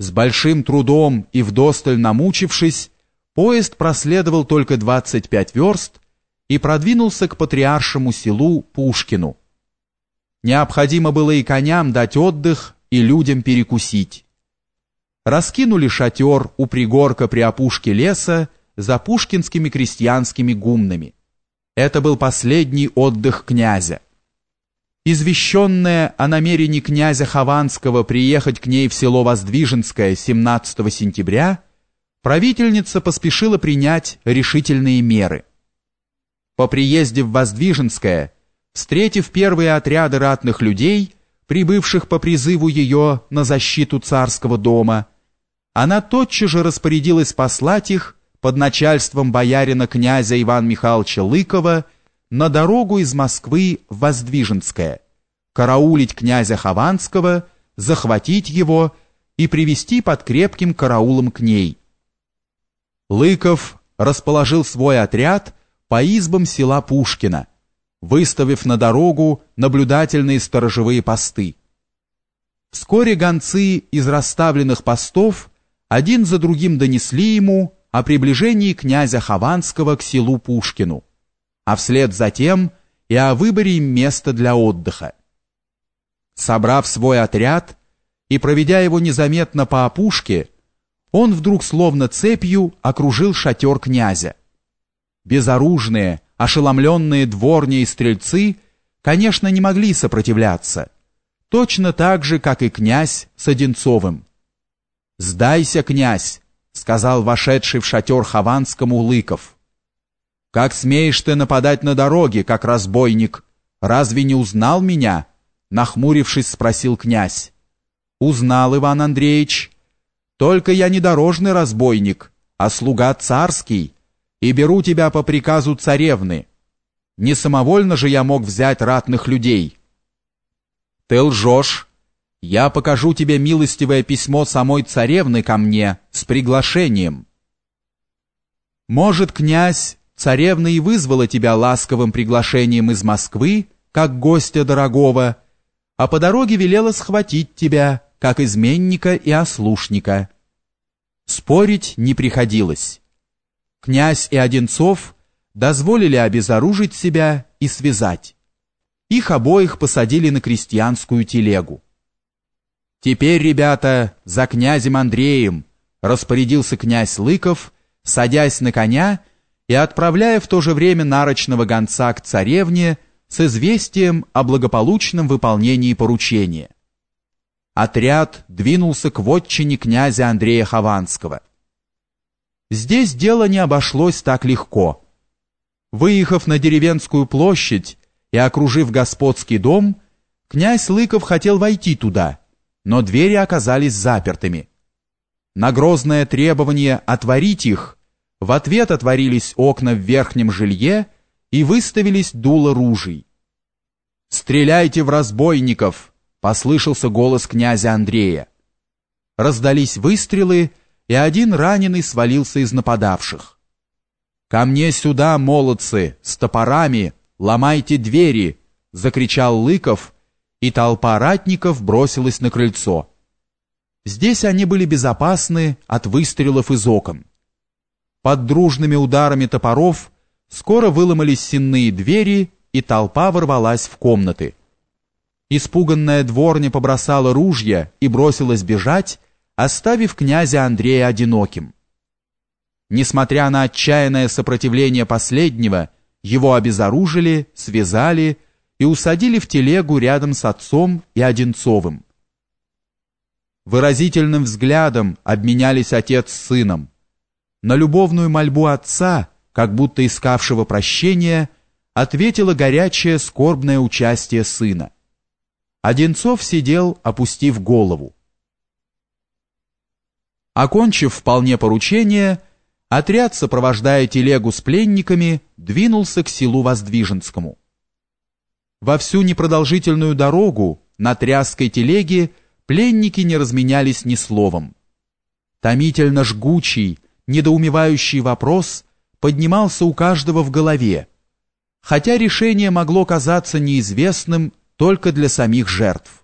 С большим трудом и вдосталь намучившись, поезд проследовал только 25 верст и продвинулся к патриаршему селу Пушкину. Необходимо было и коням дать отдых, и людям перекусить. Раскинули шатер у пригорка при опушке леса за пушкинскими крестьянскими гумнами. Это был последний отдых князя. Извещенная о намерении князя Хованского приехать к ней в село Воздвиженское 17 сентября, правительница поспешила принять решительные меры. По приезде в Воздвиженское, встретив первые отряды ратных людей, прибывших по призыву ее на защиту царского дома, она тотчас же распорядилась послать их под начальством боярина князя Ивана Михайловича Лыкова на дорогу из Москвы в Воздвиженское, караулить князя Хованского, захватить его и привести под крепким караулом к ней. Лыков расположил свой отряд по избам села Пушкина, выставив на дорогу наблюдательные сторожевые посты. Вскоре гонцы из расставленных постов один за другим донесли ему о приближении князя Хованского к селу Пушкину а вслед за тем и о выборе места для отдыха. Собрав свой отряд и проведя его незаметно по опушке, он вдруг словно цепью окружил шатер князя. Безоружные, ошеломленные дворни и стрельцы, конечно, не могли сопротивляться, точно так же, как и князь с Одинцовым. «Сдайся, князь!» — сказал вошедший в шатер Хованскому Лыков. Как смеешь ты нападать на дороге, как разбойник? Разве не узнал меня? Нахмурившись, спросил князь. Узнал, Иван Андреевич. Только я не дорожный разбойник, а слуга царский, и беру тебя по приказу царевны. Не самовольно же я мог взять ратных людей. Ты лжешь. Я покажу тебе милостивое письмо самой царевны ко мне с приглашением. Может, князь Царевна и вызвала тебя ласковым приглашением из Москвы, как гостя дорогого, а по дороге велела схватить тебя, как изменника и ослушника. Спорить не приходилось. Князь и Одинцов дозволили обезоружить себя и связать. Их обоих посадили на крестьянскую телегу. «Теперь, ребята, за князем Андреем!» распорядился князь Лыков, садясь на коня и отправляя в то же время нарочного гонца к царевне с известием о благополучном выполнении поручения. Отряд двинулся к вотчине князя Андрея Хованского. Здесь дело не обошлось так легко. Выехав на деревенскую площадь и окружив господский дом, князь Лыков хотел войти туда, но двери оказались запертыми. На грозное требование отворить их в ответ отворились окна в верхнем жилье и выставились дуло ружей. «Стреляйте в разбойников!» — послышался голос князя Андрея. Раздались выстрелы, и один раненый свалился из нападавших. «Ко мне сюда, молодцы, с топорами, ломайте двери!» — закричал Лыков, и толпа ратников бросилась на крыльцо. Здесь они были безопасны от выстрелов из окон. Под дружными ударами топоров скоро выломались сенные двери, и толпа ворвалась в комнаты. Испуганная дворня побросала ружья и бросилась бежать, оставив князя Андрея одиноким. Несмотря на отчаянное сопротивление последнего, его обезоружили, связали и усадили в телегу рядом с отцом и Одинцовым. Выразительным взглядом обменялись отец с сыном. На любовную мольбу отца, как будто искавшего прощения, ответило горячее скорбное участие сына. Одинцов сидел, опустив голову. Окончив вполне поручение, отряд, сопровождая телегу с пленниками, двинулся к селу Воздвиженскому. Во всю непродолжительную дорогу на тряской телеге пленники не разменялись ни словом. Томительно жгучий, недоумевающий вопрос поднимался у каждого в голове, хотя решение могло казаться неизвестным только для самих жертв.